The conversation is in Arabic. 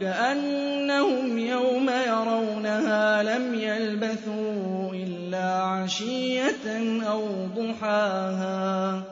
كأنهم يوم يرونها لم يلبثوا إلا عشية أو ضحاها